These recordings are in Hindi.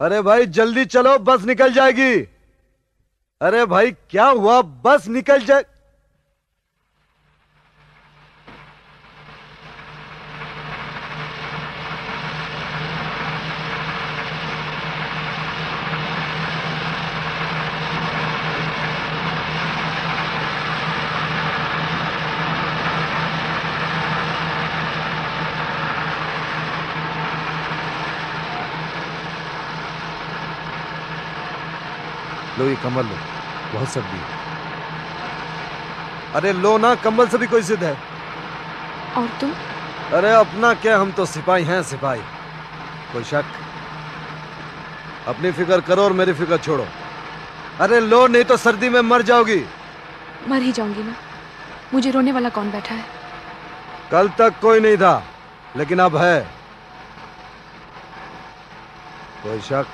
अरे भाई जल्दी चलो बस निकल जाएगी। अरे भाई क्या हुआ? बस निकल जाए लो ये कम्बल लो बहुत सर्दी है अरे लो ना कंबल से भी कोई सिद्ध है। और तुम? अरे अपना क्या हम तो सिपाही हैं सिपाही। कोई शक? अपनी फ़िक्र करो और मेरी फ़िक्र छोड़ो। अरे लो नहीं तो सर्दी में मर जाओगी। मर ही जाऊँगी ना मुझे रोने वाला कौन बैठा है? कल तक कोई नहीं था लेकिन अब है। कोई शक?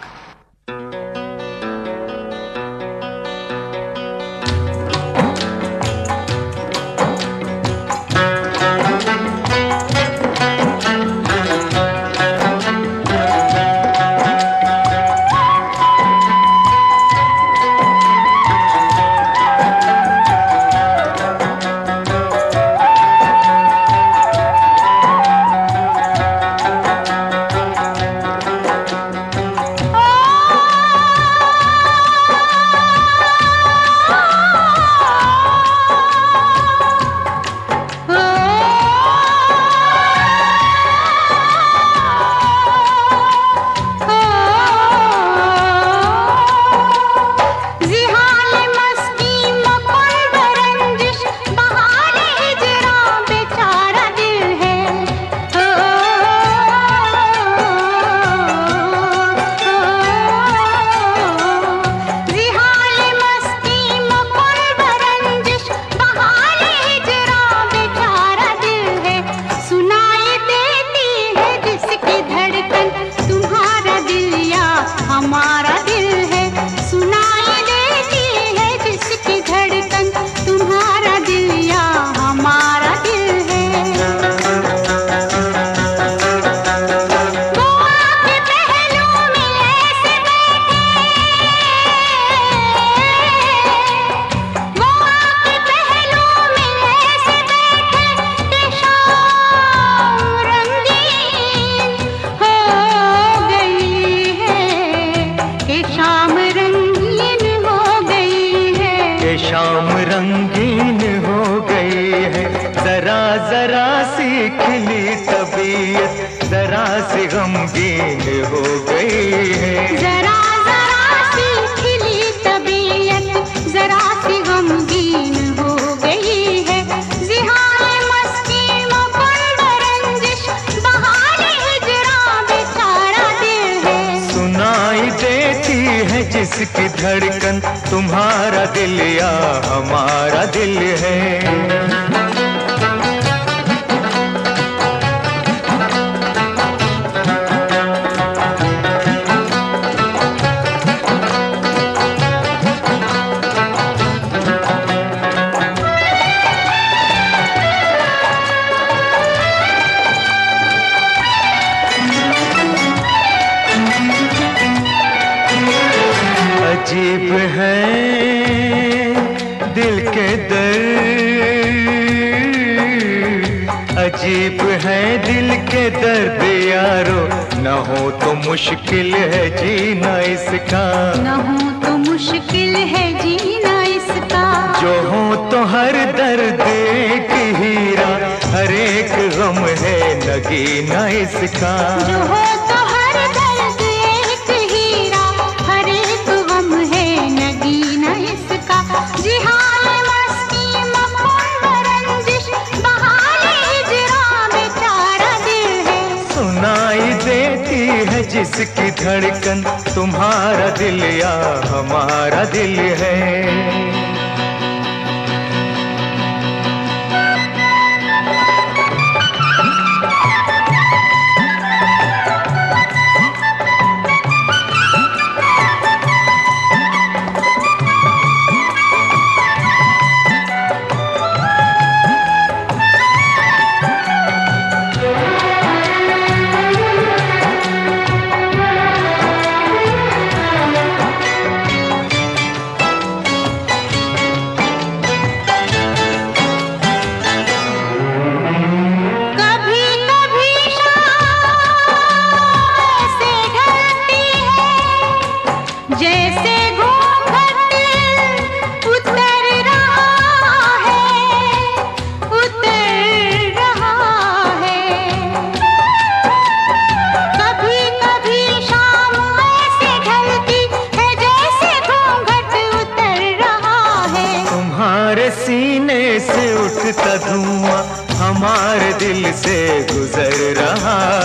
जरा सी खिली तबीयत जरा सी गमगीन हो गई है। जरा जरा सी खिली तबीयत जरा सी गमगीन हो गई है। जिहान मस्ती रंजिश बहाने हिजरा बेचारा दिल है। सुनाई देती है जिसकी धड़कन तुम्हारा दिल या हमारा दिल है। अजीब है दिल के दर्द। अजीब है दिल के दर्द यारो न हो तो मुश्किल है जीना इसका। न हो तो मुश्किल है जीना इसका। जो हो तो हर दर्द एक हीरा हर एक गम है नगीना इसका। जो हो जिसकी धड़कन तुम्हारा दिल या हमारा दिल है। से उठता धुआँ हमारे दिल से गुजर रहा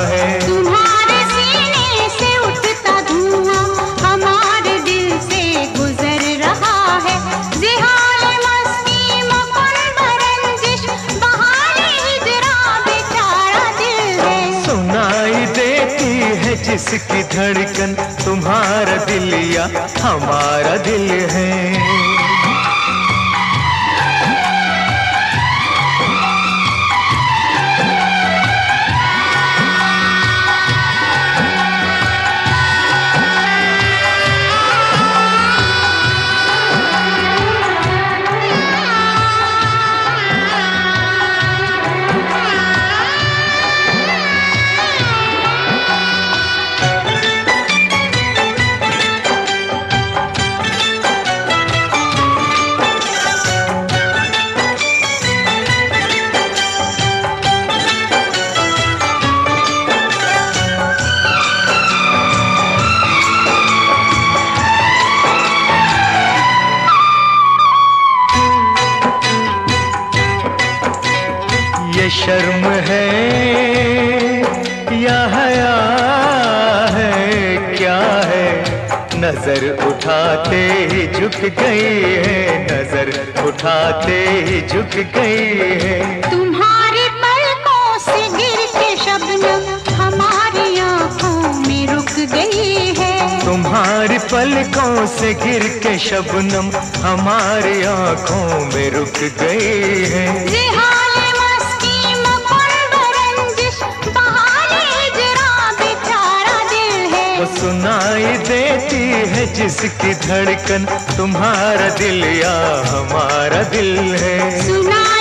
जिसकी धड़कन तुम्हारा दिल या हमारा दिल है। ये शर्म है या हया है क्या है? नज़र उठाते ही झुक गई है नज़र उठाते ही झुक गई है। तुम्हारे पलकों से गिर के शबनम हमारी आँखों में रुक गई है। तुम्हारी पलकों से गिर के शबनम हमारी आँखों में रुक गई है। जिसकी धड़कन तुम्हारा दिल या हमारा दिल है। सुनाई